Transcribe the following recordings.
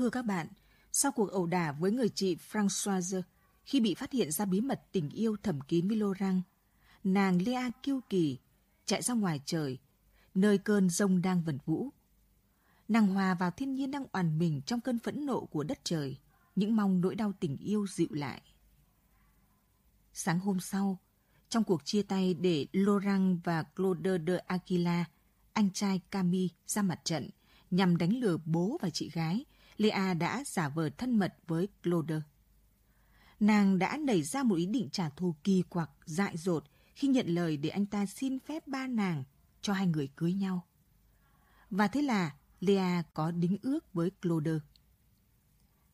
Thưa các bạn, sau cuộc ẩu đả với người chị Françoise, khi bị phát hiện ra bí mật tình yêu thầm kín với Laurent, nàng Lea kiêu kỳ, chạy ra ngoài trời, nơi cơn rông đang vần vũ. Nàng hòa vào thiên nhiên đang oàn mình trong cơn phẫn nộ của đất trời, những mong nỗi đau tình yêu dịu lại. Sáng hôm sau, trong cuộc chia tay để Laurent và Claude de Aquila, anh trai Camille ra mặt trận nhằm đánh lừa bố và chị gái, Lea đã giả vờ thân mật với Claude. Nàng đã nảy ra một ý định trả thù kỳ quặc, dại dột khi nhận lời để anh ta xin phép ba nàng cho hai người cưới nhau. Và thế là Lea có đính ước với Claude.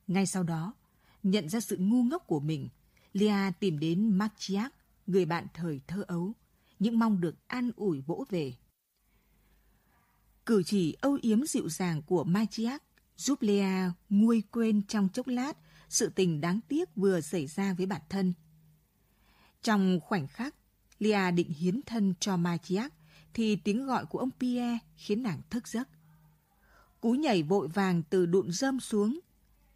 Ngay sau đó, nhận ra sự ngu ngốc của mình, Lea tìm đến Machiac, người bạn thời thơ ấu, những mong được an ủi vỗ về. Cử chỉ âu yếm dịu dàng của Machiac giúp Lea nguôi quên trong chốc lát sự tình đáng tiếc vừa xảy ra với bản thân. Trong khoảnh khắc, Lea định hiến thân cho Magiac thì tiếng gọi của ông Pierre khiến nàng thức giấc. Cú nhảy vội vàng từ đụn rơm xuống,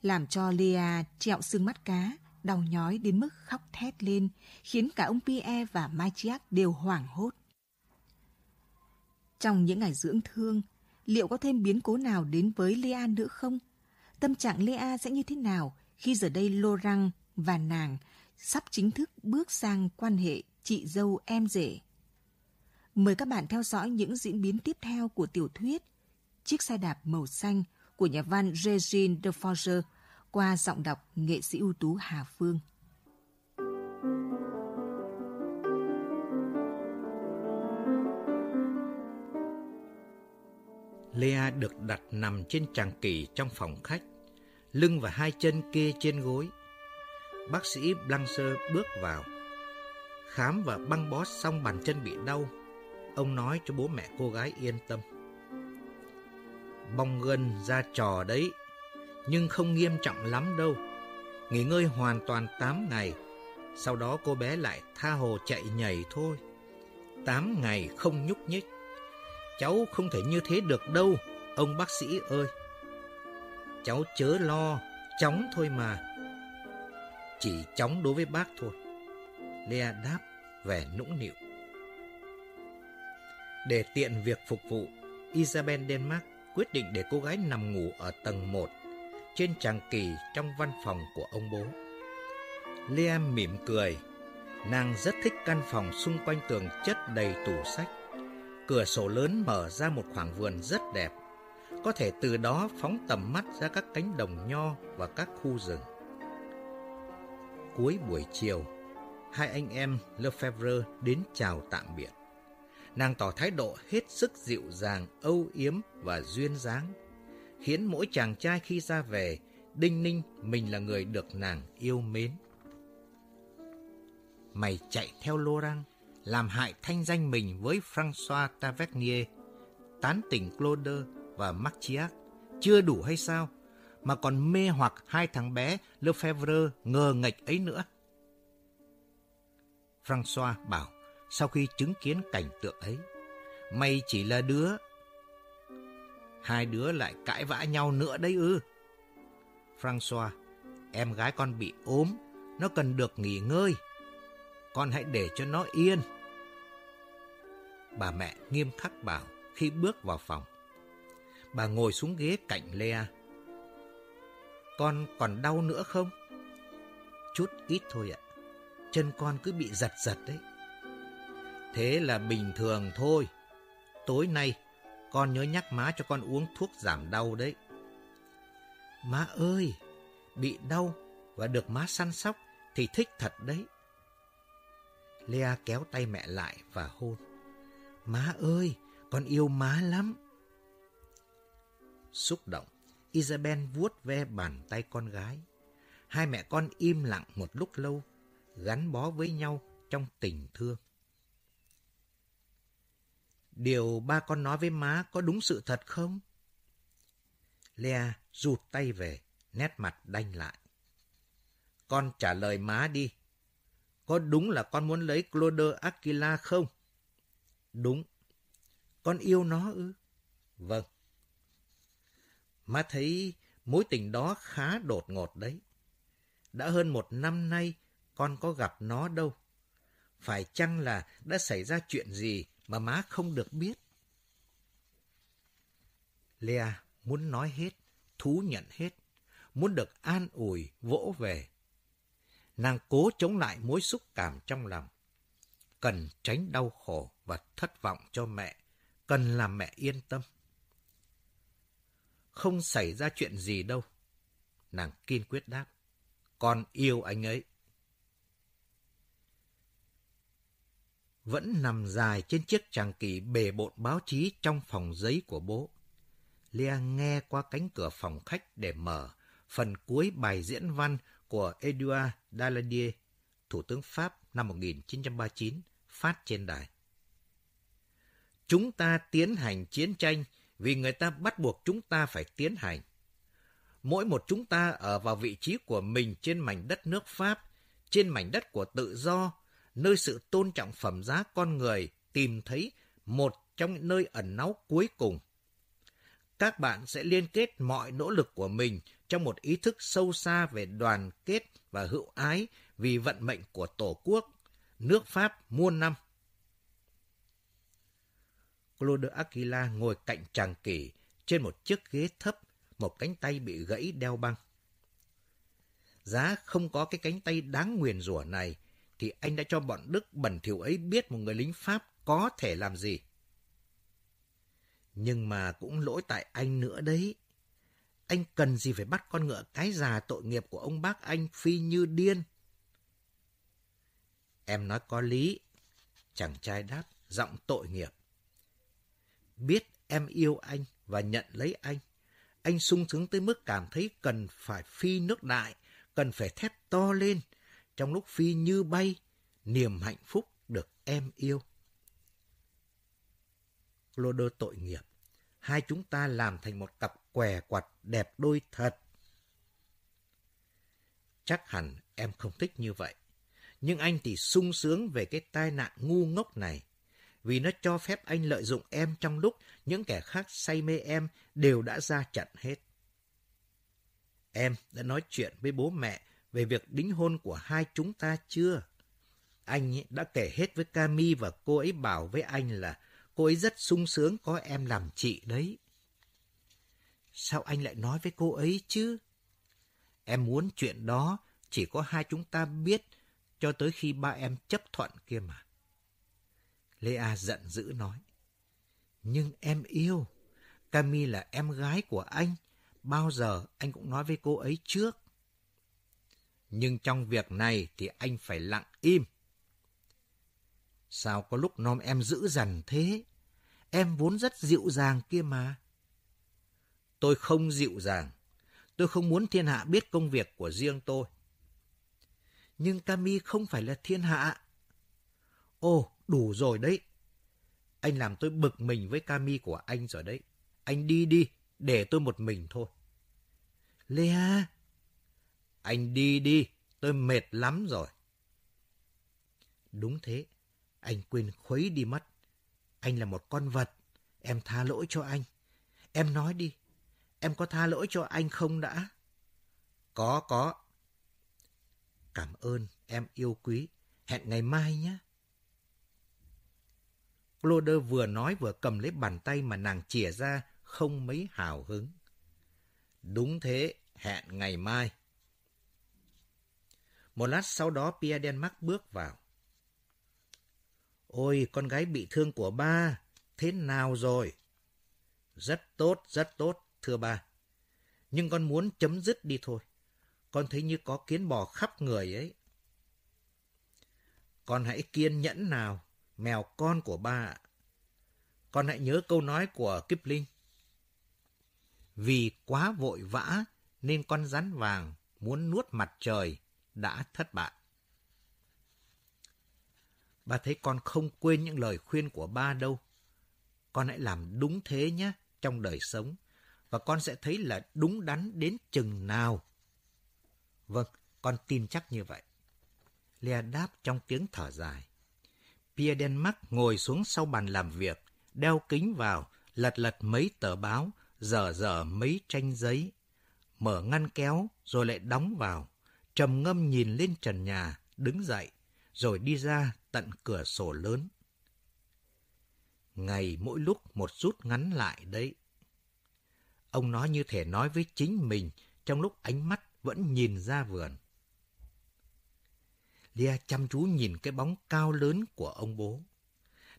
làm cho Lea trẹo xương mắt cá, đau nhói đến mức khóc thét lên, khiến cả ông Pierre và Magiac đều hoảng hốt. Trong những ngày dưỡng thương, liệu có thêm biến cố nào đến với Lea nữa không? Tâm trạng Lea sẽ như thế nào khi giờ đây Laurent và nàng sắp chính thức bước sang quan hệ chị dâu em rể? Mời các bạn theo dõi những diễn biến tiếp theo của tiểu thuyết Chiếc xe đạp màu xanh của nhà văn Regine de Forger qua giọng đọc nghệ sĩ ưu tú Hà Phương. Lea được đặt nằm trên tràng kỷ trong phòng khách, lưng và hai chân kê trên gối. Bác sĩ Blancher bước vào. Khám và băng bó xong bàn chân bị đau, ông nói cho bố mẹ cô gái yên tâm. Bong gân ra trò đấy, nhưng không nghiêm trọng lắm đâu. Nghỉ ngơi hoàn toàn 8 ngày, sau đó cô bé lại tha hồ chạy nhảy thôi. 8 ngày không nhúc nhích. Cháu không thể như thế được đâu, ông bác sĩ ơi. Cháu chớ lo, chóng thôi mà. Chỉ chóng đối với bác thôi. Lea đáp vẻ nũng nịu. Để tiện việc phục vụ, Isabel Denmark quyết định để cô gái nằm ngủ ở tầng 1 trên tràng kỳ trong văn phòng của ông bố. Lea mỉm cười. Nàng rất thích căn phòng xung quanh tường chất đầy tủ sách. Cửa sổ lớn mở ra một khoảng vườn rất đẹp. Có thể từ đó phóng tầm mắt ra các cánh đồng nho và các khu rừng. Cuối buổi chiều, hai anh em Lefebvre đến chào tạm biệt. Nàng tỏ thái độ hết sức dịu dàng, âu yếm và duyên dáng, khiến mỗi chàng trai khi ra về đinh ninh mình là người được nàng yêu mến. Mày chạy theo Laurent, làm hại thanh danh mình với François Tavernier, tán tỉnh Claude và Machiac, chưa đủ hay sao, mà còn mê hoặc hai thằng bé Lefebvre ngờ nghệch ấy nữa. François bảo, sau khi chứng kiến cảnh tượng ấy, mày chỉ là đứa. Hai đứa lại cãi vã nhau nữa đấy ư. François, em gái con bị ốm, nó cần được nghỉ ngơi. Con hãy để cho nó yên. Bà mẹ nghiêm khắc bảo khi bước vào phòng. Bà ngồi xuống ghế cạnh Lea. Con còn đau nữa không? Chút ít thôi ạ. Chân con cứ bị giật giật đấy. Thế là bình thường thôi. Tối nay, con nhớ nhắc má cho con uống thuốc giảm đau đấy. Má ơi, bị đau và được má săn sóc thì thích thật đấy. Lea kéo tay mẹ lại và hôn. Má ơi, con yêu má lắm. Xúc động, Isabel vuốt ve bàn tay con gái. Hai mẹ con im lặng một lúc lâu, gắn bó với nhau trong tình thương. Điều ba con nói với má có đúng sự thật không? Lea rụt tay về, nét mặt đanh lại. Con trả lời má đi. Có đúng là con muốn lấy Claude Aquila không? Đúng. Con yêu nó ư? Vâng. Má thấy Mối tình đó khá đột ngột đấy. Đã hơn một năm nay, con có gặp nó đâu. Phải chăng là đã xảy ra chuyện gì mà má không được biết? Lea muốn nói hết, thú nhận hết, muốn được an ủi, vỗ về. Nàng cố chống lại mối xúc cảm trong lòng. Cần tránh đau khổ và thất vọng cho mẹ, cần làm mẹ yên tâm. Không xảy ra chuyện gì đâu. Nàng kiên quyết đáp. Con yêu anh ấy. Vẫn nằm dài trên chiếc tràng kỳ bề bộn báo chí trong phòng giấy của bố. Lea nghe qua cánh cửa phòng khách để mở phần cuối bài diễn văn của Edouard Daladier, Thủ tướng Pháp năm 1939, phát trên đài. Chúng ta tiến hành chiến tranh vì người ta bắt buộc chúng ta phải tiến hành. Mỗi một chúng ta ở vào vị trí của mình trên mảnh đất nước Pháp, trên mảnh đất của tự do, nơi sự tôn trọng phẩm giá con người tìm thấy một trong những nơi ẩn náu cuối cùng. Các bạn sẽ liên kết mọi nỗ lực của mình trong một ý thức sâu xa về đoàn kết và hữu ái vì vận mệnh của Tổ quốc, nước Pháp muôn năm. Claude Aquila ngồi cạnh chàng kỷ trên một chiếc ghế thấp, một cánh tay bị gãy đeo băng. Giá không có cái cánh tay đáng nguyền rủa này, thì anh đã cho bọn Đức bẩn thỉu ấy biết một người lính Pháp có thể làm gì. Nhưng mà cũng lỗi tại anh nữa đấy. Anh cần gì phải bắt con ngựa cái già tội nghiệp của ông bác anh phi như điên. Em nói có lý. Chàng trai đáp, giọng tội nghiệp. Biết em yêu anh và nhận lấy anh. Anh sung sướng tới mức cảm thấy cần phải phi nước đại, cần phải thét to lên. Trong lúc phi như bay, niềm hạnh phúc được em yêu. Cloder tội nghiệp. Hai chúng ta làm thành một cặp què quặt đẹp đôi thật. Chắc hẳn em không thích như vậy. Nhưng anh thì sung sướng về cái tai nạn ngu ngốc này, vì nó cho phép anh lợi dụng em trong lúc những kẻ khác say mê em đều đã ra trận hết. Em đã nói chuyện với bố mẹ về việc đính hôn của hai chúng ta chưa? Anh đã kể hết với Cami và cô ấy bảo với anh là cô ấy rất sung sướng có em làm chị đấy. Sao anh lại nói với cô ấy chứ? Em muốn chuyện đó chỉ có hai chúng ta biết cho tới khi ba em chấp thuận kia mà. Lea giận dữ nói. Nhưng em yêu. Cami là em gái của anh. Bao giờ anh cũng nói với cô ấy trước. Nhưng trong việc này thì anh phải lặng im. Sao có lúc nom em dữ dằn thế? Em vốn rất dịu dàng kia mà. Tôi không dịu dàng. Tôi không muốn thiên hạ biết công việc của riêng tôi. Nhưng Cami không phải là thiên hạ. Ồ, đủ rồi đấy. Anh làm tôi bực mình với Cami của anh rồi đấy. Anh đi đi, để tôi một mình thôi. Lea! Anh đi đi, tôi mệt lắm rồi. Đúng thế, anh quên khuấy đi mất. Anh là một con vật, em tha lỗi cho anh. Em nói đi, em có tha lỗi cho anh không đã? Có, có. Cảm ơn, em yêu quý. Hẹn ngày mai nhé. Cloder vừa nói vừa cầm lấy bàn tay mà nàng chìa ra, không mấy hào hứng. Đúng thế, hẹn ngày mai. Một lát sau đó Pierre Denmark bước vào. Ôi, con gái bị thương của ba, thế nào rồi? Rất tốt, rất tốt, thưa ba. Nhưng con muốn chấm dứt đi thôi. Con thấy như có kiến bò khắp người ấy. Con hãy kiên nhẫn nào, mèo con của ba ạ. Con hãy nhớ câu nói của Kipling. Vì quá vội vã nên con rắn vàng muốn nuốt mặt trời đã thất bại. Ba thấy con không quên những lời khuyên của ba đâu. Con hãy làm đúng thế nhé trong đời sống và con sẽ thấy là đúng đắn đến chừng nào. Vâng, con tin chắc như vậy. Lea đáp trong tiếng thở dài. Pierre Denmark ngồi xuống sau bàn làm việc, đeo kính vào, lật lật mấy tờ báo, dở dở mấy tranh giấy. mở ngăn kéo rồi lại đóng vào, trầm ngâm nhìn lên trần nhà, đứng dậy, rồi đi ra tận cửa sổ lớn. Ngày mỗi lúc một rút ngắn lại đấy. Ông nói như thể nói với chính mình trong lúc ánh mắt vẫn nhìn ra vườn. Lia chăm chú nhìn cái bóng cao lớn của ông bố.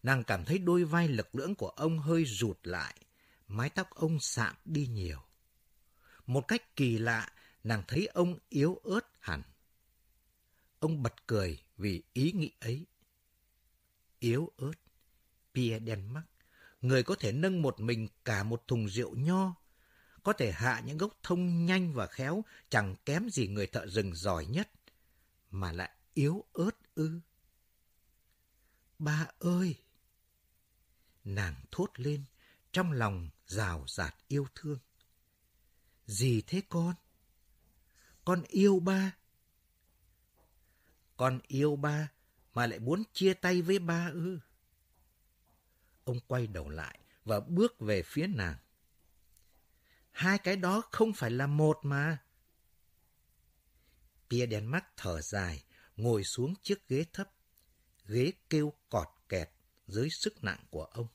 Nàng cảm thấy đôi vai lực lưỡng của ông hơi rụt lại, mái tóc ông sạm đi nhiều. Một cách kỳ lạ, nàng thấy ông yếu ớt hẳn. Ông bật cười vì ý nghĩ ấy. Yếu ớt, Pierre Denmark, người có thể nâng một mình cả một thùng rượu nho, có thể hạ những gốc thông nhanh và khéo, chẳng kém gì người thợ rừng giỏi nhất, mà lại yếu ớt ư. Ba ơi! Nàng thốt lên, trong lòng rào rạt yêu thương. Gì thế con? Con yêu ba. Con yêu ba mà lại muốn chia tay với ba ư? Ông quay đầu lại và bước về phía nàng. Hai cái đó không phải là một mà. Pia đèn mắt thở dài, ngồi xuống chiếc ghế thấp. Ghế kêu cọt kẹt dưới sức nặng của ông.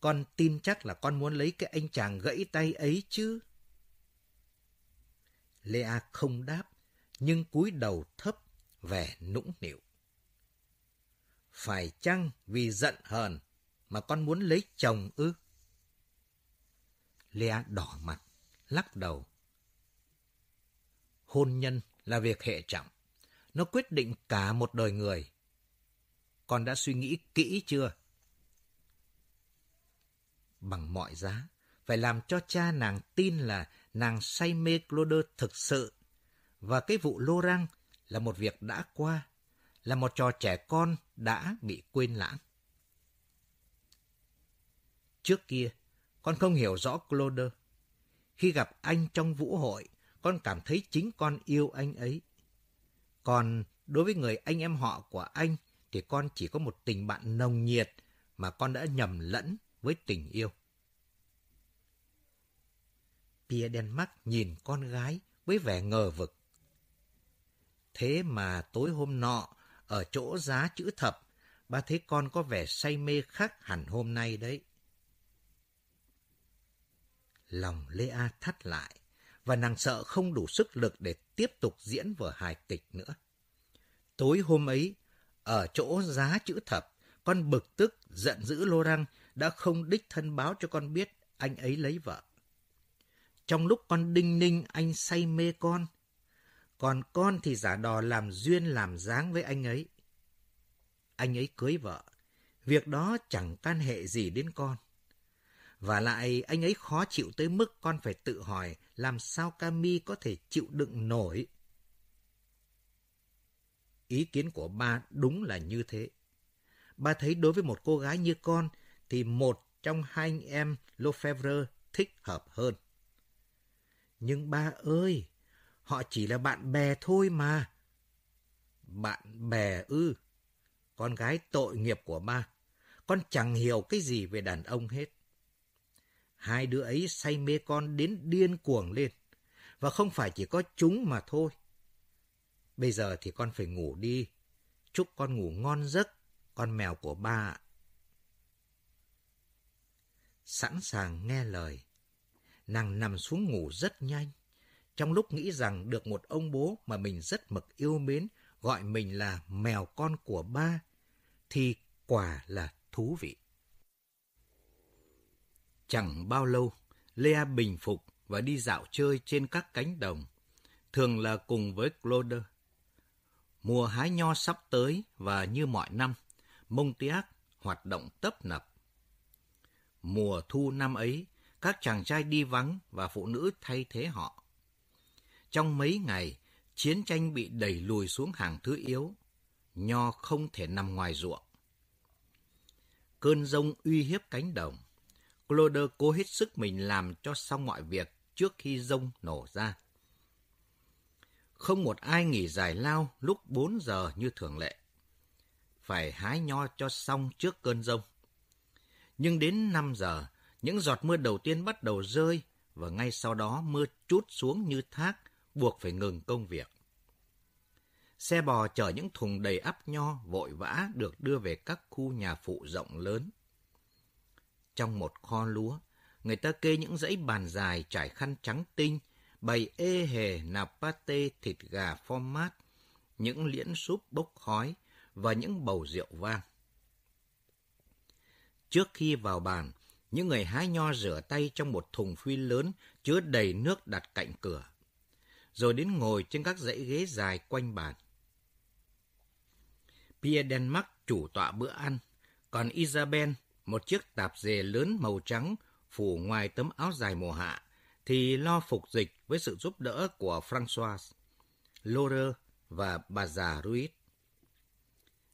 Con tin chắc là con muốn lấy cái anh chàng gãy tay ấy chứ. Lea không đáp, nhưng cúi đầu thấp, vẻ nũng nịu. Phải chăng vì giận hờn mà con muốn lấy chồng ư? Lea đỏ mặt, lắc đầu. Hôn nhân là việc hệ trọng. Nó quyết định cả một đời người. Con đã suy nghĩ kỹ chưa? Bằng mọi giá, phải làm cho cha nàng tin là nàng say mê Cloder thực sự. Và cái vụ lô răng là một việc đã qua, là một trò trẻ con đã bị quên lãng. Trước kia, con không hiểu rõ Cloder. Khi gặp anh trong vũ hội, con cảm thấy chính con yêu anh ấy. Còn đối với người anh em họ của anh thì con chỉ có một tình bạn nồng nhiệt mà con đã nhầm lẫn với tình yêu. Pierre Denmark nhìn con gái với vẻ ngờ vực. Thế mà tối hôm nọ, ở chỗ giá chữ thập, ba thấy con có vẻ say mê khác hẳn hôm nay đấy. Lòng Lê A thắt lại, và nàng sợ không đủ sức lực để tiếp tục diễn vở hài kịch nữa. Tối hôm ấy, ở chỗ giá chữ thập, con bực tức, giận dữ Lô Răng đã không đích thân báo cho con biết anh ấy lấy vợ. Trong lúc con đinh ninh anh say mê con, còn con thì giả đò làm duyên làm dáng với anh ấy. Anh ấy cưới vợ, việc đó chẳng can hệ gì đến con. Và lại anh ấy khó chịu tới mức con phải tự hỏi làm sao Cami có thể chịu đựng nổi. Ý kiến của ba đúng là như thế. Ba thấy đối với một cô gái như con thì một trong hai anh em Lefebvre thích hợp hơn. Nhưng ba ơi, họ chỉ là bạn bè thôi mà. Bạn bè ư? Con gái tội nghiệp của ba. Con chẳng hiểu cái gì về đàn ông hết. Hai đứa ấy say mê con đến điên cuồng lên. Và không phải chỉ có chúng mà thôi. Bây giờ thì con phải ngủ đi. Chúc con ngủ ngon giấc, con mèo của ba. Sẵn sàng nghe lời, nàng nằm xuống ngủ rất nhanh. Trong lúc nghĩ rằng được một ông bố mà mình rất mực yêu mến gọi mình là mèo con của ba, thì quả là thú vị. Chẳng bao lâu, Lea bình phục và đi dạo chơi trên các cánh đồng, thường là cùng với Claude. Mùa hái nho sắp tới và như mọi năm, Montiac hoạt động tấp nập. Mùa thu năm ấy, các chàng trai đi vắng và phụ nữ thay thế họ. Trong mấy ngày, chiến tranh bị đẩy lùi xuống hàng thứ yếu, nho không thể nằm ngoài ruộng. Cơn rông uy hiếp cánh đồng. Cloder cố hết sức mình làm cho xong mọi việc trước khi rông nổ ra. Không một ai nghỉ giải lao lúc 4 giờ như thường lệ. Phải hái nho cho xong trước cơn rông. Nhưng đến 5 giờ, những giọt mưa đầu tiên bắt đầu rơi và ngay sau đó mưa trút xuống như thác, buộc phải ngừng công việc. Xe bò chở những thùng đầy ắp nho vội vã được đưa về các khu nhà phụ rộng lớn. Trong một kho lúa, người ta kê những dãy bàn dài trải khăn trắng tinh, bày ê hề nạp pate thịt gà format, những liễn súp bốc khói và những bầu rượu vang. Trước khi vào bàn, những người hái nho rửa tay trong một thùng phi lớn chứa đầy nước đặt cạnh cửa, rồi đến ngồi trên các dãy ghế dài quanh bàn. Pierre Denmark chủ tọa bữa ăn, còn Isabel, một chiếc tạp dề lớn màu trắng phủ ngoài tấm áo dài mùa hạ, thì lo phục dịch với sự giúp đỡ của François, Laure và bà già Ruiz.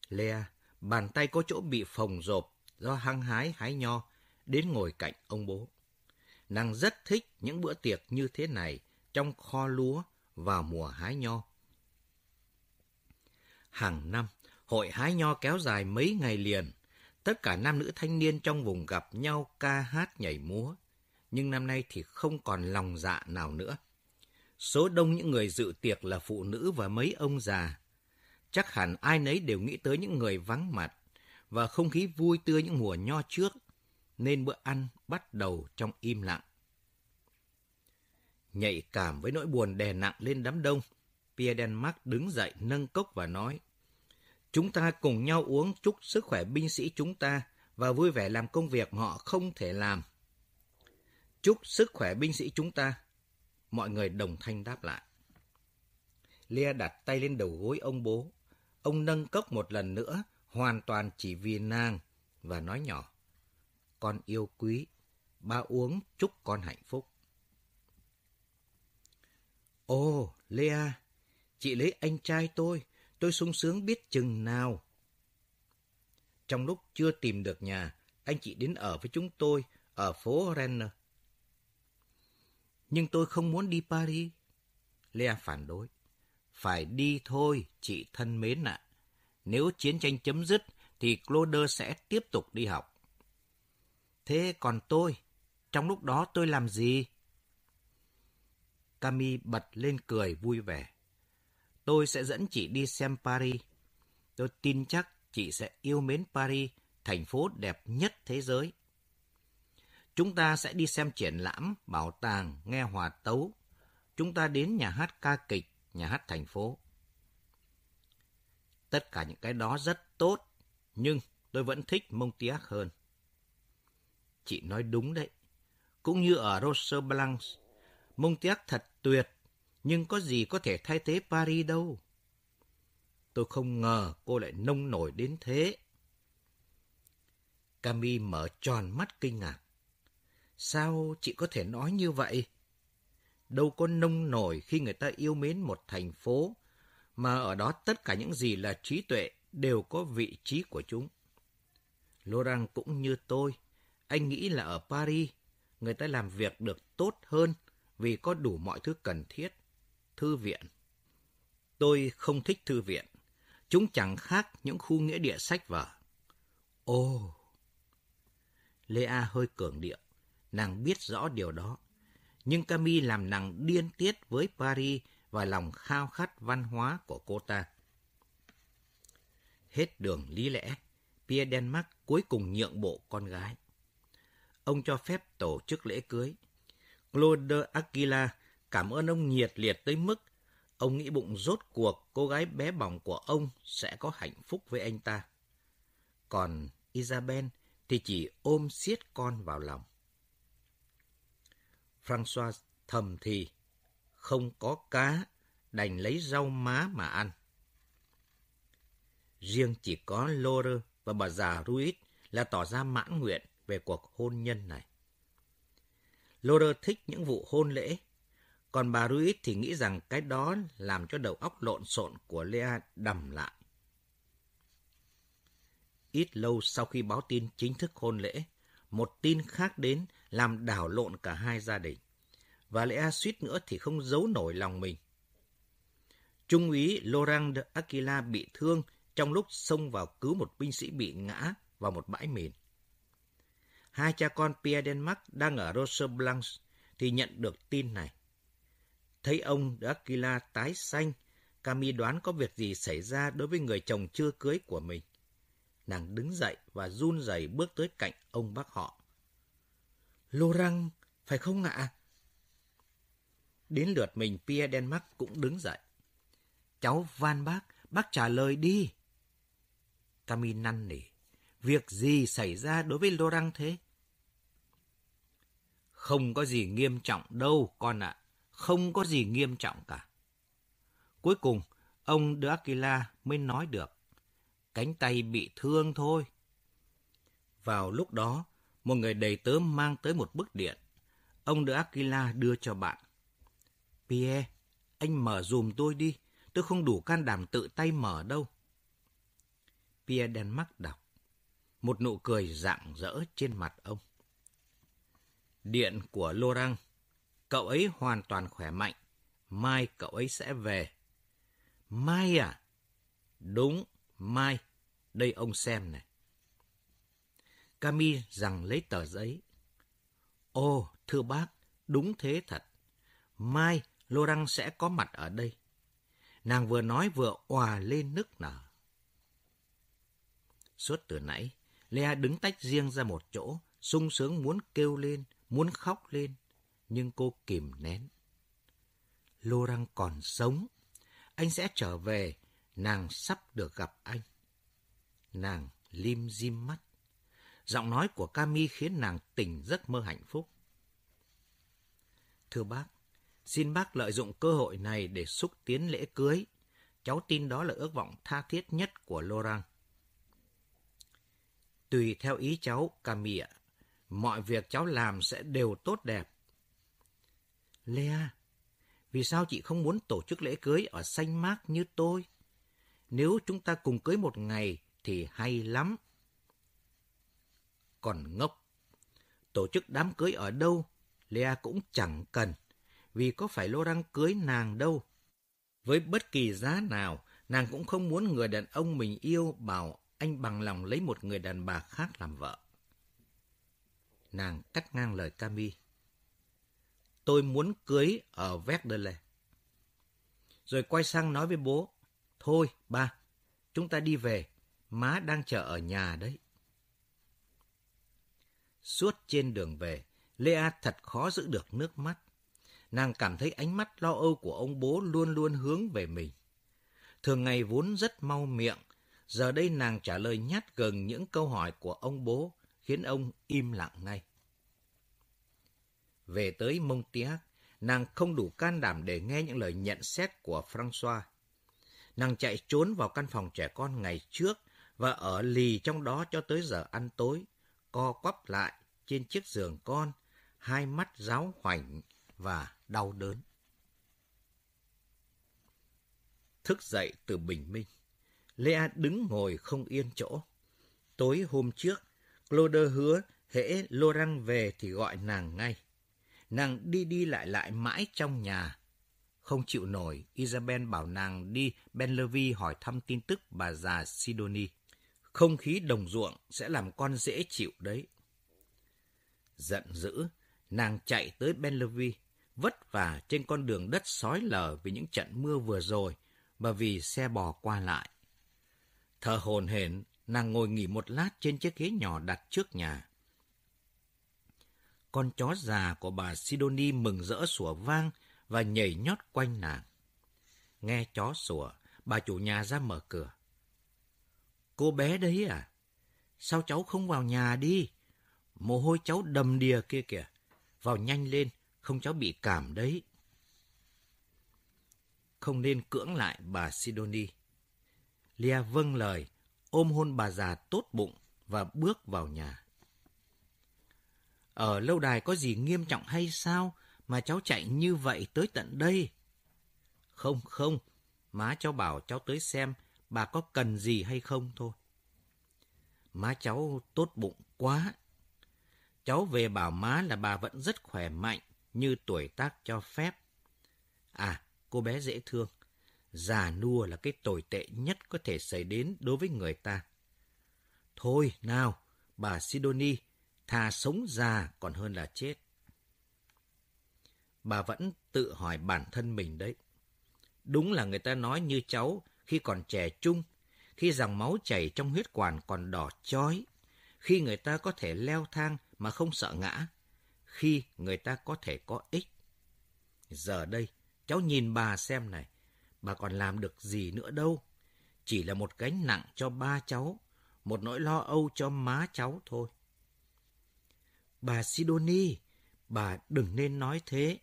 Lea, bàn tay có chỗ bị phồng rộp do hăng hái hái nho, đến ngồi cạnh ông bố. Nàng rất thích những bữa tiệc như thế này trong kho lúa vào mùa hái nho. Hàng năm, hội hái nho kéo dài mấy ngày liền. Tất cả nam nữ thanh niên trong vùng gặp nhau ca hát nhảy múa. Nhưng năm nay thì không còn lòng dạ nào nữa. Số đông những người dự tiệc là phụ nữ và mấy ông già. Chắc hẳn ai nấy đều nghĩ tới những người vắng mặt và không khí vui tươi những mùa nho trước, nên bữa ăn bắt đầu trong im lặng. Nhạy cảm với nỗi buồn đè nặng lên đám đông, Pierre Denmark đứng dậy nâng cốc và nói, Chúng ta cùng nhau uống chúc sức khỏe binh sĩ chúng ta và vui vẻ làm công việc mà họ không thể làm. Chúc sức khỏe binh sĩ chúng ta. Mọi người đồng thanh đáp lại. Lea đặt tay lên đầu gối ông bố. Ông nâng cốc một lần nữa, hoàn toàn chỉ vì nàng, và nói nhỏ. Con yêu quý, ba uống chúc con hạnh phúc. Ồ, Lea, chị lấy anh trai tôi, tôi sung sướng biết chừng nào. Trong lúc chưa tìm được nhà, anh chị đến ở với chúng tôi ở phố Rennes. Nhưng tôi không muốn đi Paris. Lea phản đối. Phải đi thôi, chị thân mến ạ. Nếu chiến tranh chấm dứt, thì Claude sẽ tiếp tục đi học. Thế còn tôi, trong lúc đó tôi làm gì? Cami bật lên cười vui vẻ. Tôi sẽ dẫn chị đi xem Paris. Tôi tin chắc chị sẽ yêu mến Paris, thành phố đẹp nhất thế giới. Chúng ta sẽ đi xem triển lãm, bảo tàng, nghe hòa tấu. Chúng ta đến nhà hát ca kịch, nhà hát thành phố. Tất cả những cái đó rất tốt, nhưng tôi vẫn thích Montiac hơn. Chị nói đúng đấy. Cũng như ở Rose Blanche, Montiac thật tuyệt, nhưng có gì có thể thay thế Paris đâu. Tôi không ngờ cô lại nông nổi đến thế. Cami mở tròn mắt kinh ngạc. Sao chị có thể nói như vậy? Đâu có nông nổi khi người ta yêu mến một thành phố, mà ở đó tất cả những gì là trí tuệ đều có vị trí của chúng. Laurent cũng như tôi, anh nghĩ là ở Paris, người ta làm việc được tốt hơn vì có đủ mọi thứ cần thiết. Thư viện. Tôi không thích thư viện. Chúng chẳng khác những khu nghĩa địa sách vở. ô Lea hơi cường điệu. Nàng biết rõ điều đó. Nhưng Cami làm nàng điên tiết với Paris và lòng khao khát văn hóa của cô ta. Hết đường lý lẽ, Pierre Denmark cuối cùng nhượng bộ con gái. Ông cho phép tổ chức lễ cưới. Claude Aquila cảm ơn ông nhiệt liệt tới mức ông nghĩ bụng rốt cuộc cô gái bé bỏng của ông sẽ có hạnh phúc với anh ta. Còn Isabel thì chỉ ôm siết con vào lòng. François thầm thì, không có cá, đành lấy rau má mà ăn. Riêng chỉ có Lore và bà già Ruiz là tỏ ra mãn nguyện về cuộc hôn nhân này. Loder thích những vụ hôn lễ, còn bà Ruiz thì nghĩ rằng cái đó làm cho đầu óc lộn xộn của Lea đầm lại. Ít lâu sau khi báo tin chính thức hôn lễ, một tin khác đến làm đảo lộn cả hai gia đình. Và Lea suýt nữa thì không giấu nổi lòng mình. Trung úy Laurent de Aquila bị thương trong lúc xông vào cứu một binh sĩ bị ngã vào một bãi mìn. Hai cha con Pierre Denmark đang ở Rose thì nhận được tin này. Thấy ông D'Aquila tái xanh, Cami đoán có việc gì xảy ra đối với người chồng chưa cưới của mình. Nàng đứng dậy và run rẩy bước tới cạnh ông bác họ. Laurent, phải không ạ? Đến lượt mình Pierre Denmark cũng đứng dậy. Cháu van bác, bác trả lời đi. Cami năn nỉ. Việc gì xảy ra đối với Laurent thế? Không có gì nghiêm trọng đâu, con ạ. Không có gì nghiêm trọng cả. Cuối cùng, ông De Aquila mới nói được. Cánh tay bị thương thôi. Vào lúc đó, một người đầy tớ mang tới một bức điện. Ông De Aquila đưa cho bạn. Pierre, anh mở dùm tôi đi. Tôi không đủ can đảm tự tay mở đâu. Pierre Denmark đọc. Một nụ cười rạng rỡ trên mặt ông. Điện của Laurent. Cậu ấy hoàn toàn khỏe mạnh. Mai cậu ấy sẽ về. Mai à? Đúng, mai. Đây ông xem này. Camille rằng lấy tờ giấy. Ồ, thưa bác, đúng thế thật. Mai, Laurent sẽ có mặt ở đây. Nàng vừa nói vừa òa lên nức nở. Suốt từ nãy, Lea đứng tách riêng ra một chỗ, sung sướng muốn kêu lên, muốn khóc lên, nhưng cô kìm nén. Lô Răng còn sống, anh sẽ trở về, nàng sắp được gặp anh. Nàng lim dim mắt. Giọng nói của Cami khiến nàng tỉnh giấc mơ hạnh phúc. Thưa bác, xin bác lợi dụng cơ hội này để xúc tiến lễ cưới. Cháu tin đó là ước vọng tha thiết nhất của Laurent. Tùy theo ý cháu, Cami ạ, mọi việc cháu làm sẽ đều tốt đẹp. Lea, vì sao chị không muốn tổ chức lễ cưới ở xanh mát như tôi? Nếu chúng ta cùng cưới một ngày thì hay lắm. Còn ngốc, tổ chức đám cưới ở đâu, Lea cũng chẳng cần, vì có phải lô răng cưới nàng đâu. Với bất kỳ giá nào, nàng cũng không muốn người đàn ông mình yêu bảo anh bằng lòng lấy một người đàn bà khác làm vợ. Nàng cắt ngang lời Cami. Tôi muốn cưới ở Verdelais. Rồi quay sang nói với bố. Thôi, ba, chúng ta đi về. Má đang chờ ở nhà đấy. Suốt trên đường về, Lea thật khó giữ được nước mắt. Nàng cảm thấy ánh mắt lo âu của ông bố luôn luôn hướng về mình. Thường ngày vốn rất mau miệng, giờ đây nàng trả lời nhát gần những câu hỏi của ông bố, khiến ông im lặng ngay. Về tới Montiac, nàng không đủ can đảm để nghe những lời nhận xét của François. Nàng chạy trốn vào căn phòng trẻ con ngày trước và ở lì trong đó cho tới giờ ăn tối, co quắp lại trên chiếc giường con, hai mắt ráo hoảnh và đau đớn. Thức dậy từ bình minh, Lea đứng ngồi không yên chỗ. Tối hôm trước, Claude hứa hễ Laurent về thì gọi nàng ngay. Nàng đi đi lại lại mãi trong nhà. Không chịu nổi, Isabel bảo nàng đi Benlevi hỏi thăm tin tức bà già Sidoni. Không khí đồng ruộng sẽ làm con dễ chịu đấy. Giận dữ, nàng chạy tới Benlevi, vất vả trên con đường đất sói lở vì những trận mưa vừa rồi và vì xe bò qua lại. Thở hồn hển, nàng ngồi nghỉ một lát trên chiếc ghế nhỏ đặt trước nhà. Con chó già của bà Sidoni mừng rỡ sủa vang và nhảy nhót quanh nàng. Nghe chó sủa, bà chủ nhà ra mở cửa. Cô bé đấy à? Sao cháu không vào nhà đi? Mồ hôi cháu đầm đìa kia kìa. Vào nhanh lên, không cháu bị cảm đấy. Không nên cưỡng lại bà Sidoni. Lia vâng lời, ôm hôn bà già tốt bụng và bước vào nhà. Ở lâu đài có gì nghiêm trọng hay sao mà cháu chạy như vậy tới tận đây? Không, không, má cháu bảo cháu tới xem bà có cần gì hay không thôi. Má cháu tốt bụng quá. Cháu về bảo má là bà vẫn rất khỏe mạnh như tuổi tác cho phép. À, cô bé dễ thương. Già nua là cái tồi tệ nhất có thể xảy đến đối với người ta. Thôi nào, bà Sidoni, thà sống già còn hơn là chết. Bà vẫn tự hỏi bản thân mình đấy. Đúng là người ta nói như cháu khi còn trẻ trung, khi dòng máu chảy trong huyết quản còn đỏ chói, khi người ta có thể leo thang mà không sợ ngã, khi người ta có thể có ích. Giờ đây, cháu nhìn bà xem này, bà còn làm được gì nữa đâu. Chỉ là một gánh nặng cho ba cháu, một nỗi lo âu cho má cháu thôi. Bà Sidoni, bà đừng nên nói thế.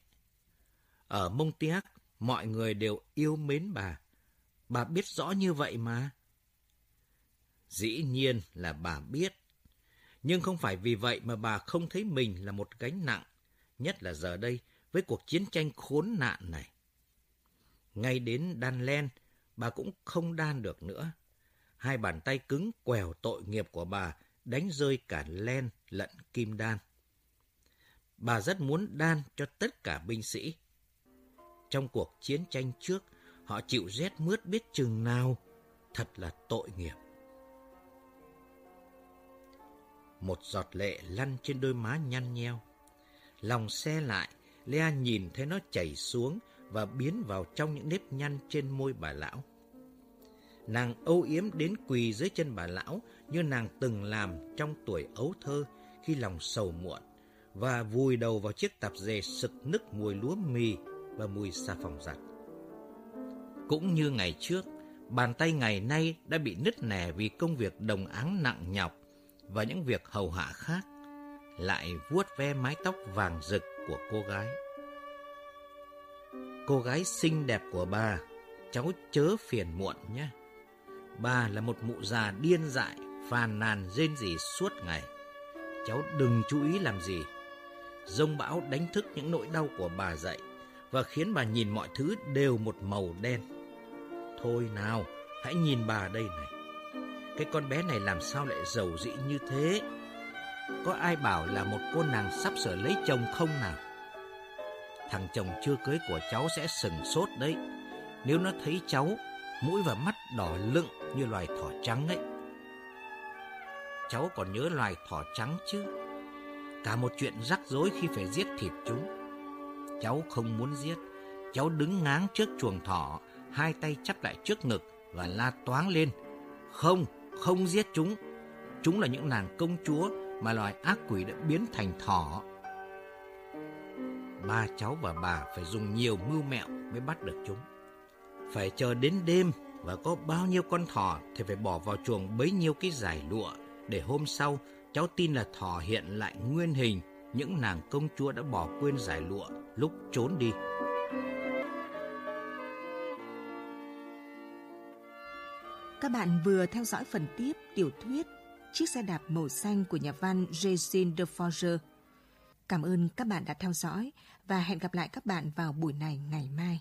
Ở Mông Tiác, mọi người đều yêu mến bà. Bà biết rõ như vậy mà. Dĩ nhiên là bà biết. Nhưng không phải vì vậy mà bà không thấy mình là một gánh nặng, nhất là giờ đây với cuộc chiến tranh khốn nạn này. Ngay đến đan len, bà cũng không đan được nữa. Hai bàn tay cứng quèo tội nghiệp của bà đánh rơi cả len lẫn kim đan. Bà rất muốn đan cho tất cả binh sĩ. Trong cuộc chiến tranh trước, họ chịu rét mướt biết chừng nào, thật là tội nghiệp. Một giọt lệ lăn trên đôi má nhăn nheo. Lòng xe lại, Lea nhìn thấy nó chảy xuống và biến vào trong những nếp nhăn trên môi bà lão. Nàng âu yếm đến quỳ dưới chân bà lão như nàng từng làm trong tuổi ấu thơ khi lòng sầu muộn và vùi đầu vào chiếc tạp dề sực nức mùi lúa mì và mùi xà phòng giặt. Cũng như ngày trước, bàn tay ngày nay đã bị nứt nẻ vì công việc đồng áng nặng nhọc và những việc hầu hạ khác, lại vuốt ve mái tóc vàng rực của cô gái. Cô gái xinh đẹp của bà, cháu chớ phiền muộn nhé. Bà là một mụ già điên dại, phàn nàn rên rỉ suốt ngày. Cháu đừng chú ý làm gì. Dông bão đánh thức những nỗi đau của bà dậy và khiến bà nhìn mọi thứ đều một màu đen. Thôi nào, hãy nhìn bà đây này. Cái con bé này làm sao lại giàu dĩ như thế? Có ai bảo là một cô nàng sắp sửa lấy chồng không nào? Thằng chồng chưa cưới của cháu sẽ sừng sốt đấy. Nếu nó thấy cháu, mũi và mắt đỏ lựng như loài thỏ trắng ấy. Cháu còn nhớ loài thỏ trắng chứ? Cả một chuyện rắc rối khi phải giết thịt chúng. Cháu không muốn giết. Cháu đứng ngáng trước chuồng thỏ, hai tay chắp lại trước ngực và la toáng lên. Không, không giết chúng. Chúng là những nàng công chúa mà loài ác quỷ đã biến thành thỏ. Ba cháu và bà phải dùng nhiều mưu mẹo mới bắt được chúng. Phải chờ đến đêm và có bao nhiêu con thỏ thì phải bỏ vào chuồng bấy nhiêu cái giải lụa để hôm sau cháu tin là thỏ hiện lại nguyên hình, những nàng công chúa đã bỏ quên giải lụa lúc trốn đi. Các bạn vừa theo dõi phần tiếp tiểu thuyết Chiếc xe đạp màu xanh của nhà văn Jason de Forger. Cảm ơn các bạn đã theo dõi và hẹn gặp lại các bạn vào buổi này ngày mai.